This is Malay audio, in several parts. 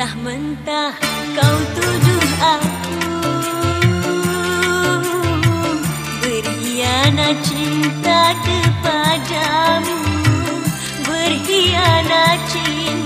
Mentah-mentah kau tuduh aku. Berkhianat cinta kepadamu. Berkhianat cinta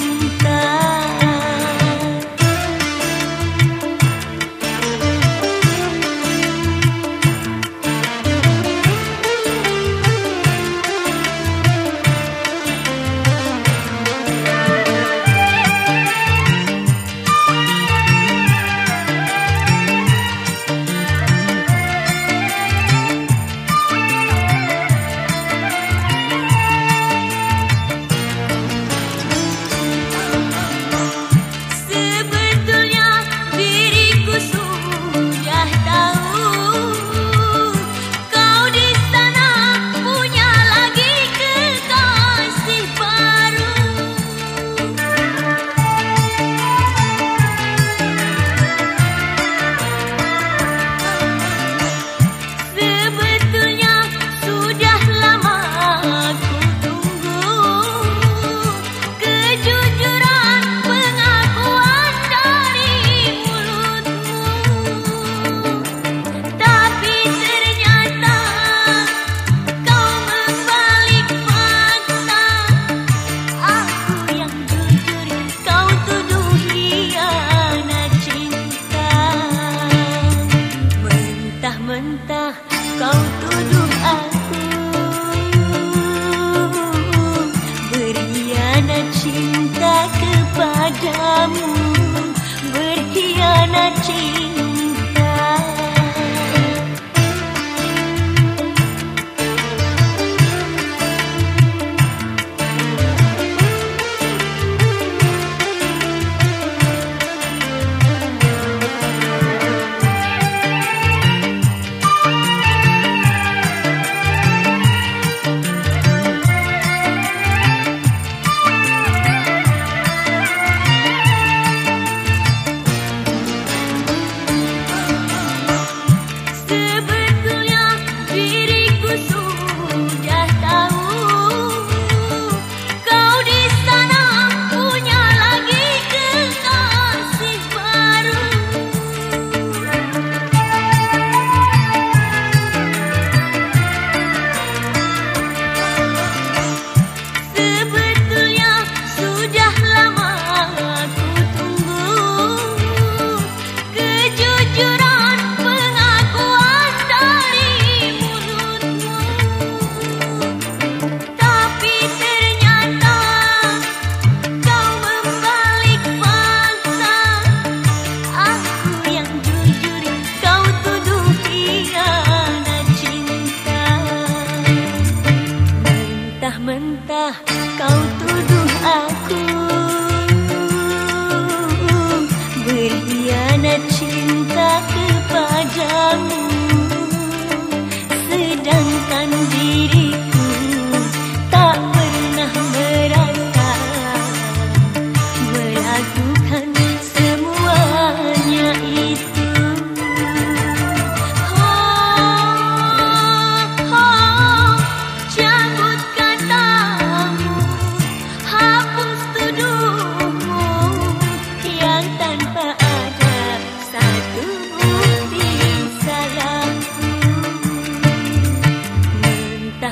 change.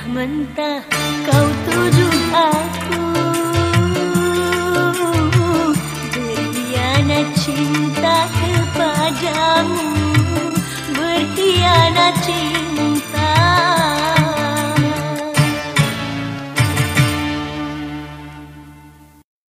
Mentah kau tuduh aku. Berkhianat cinta kepadamu. Berkhianat cinta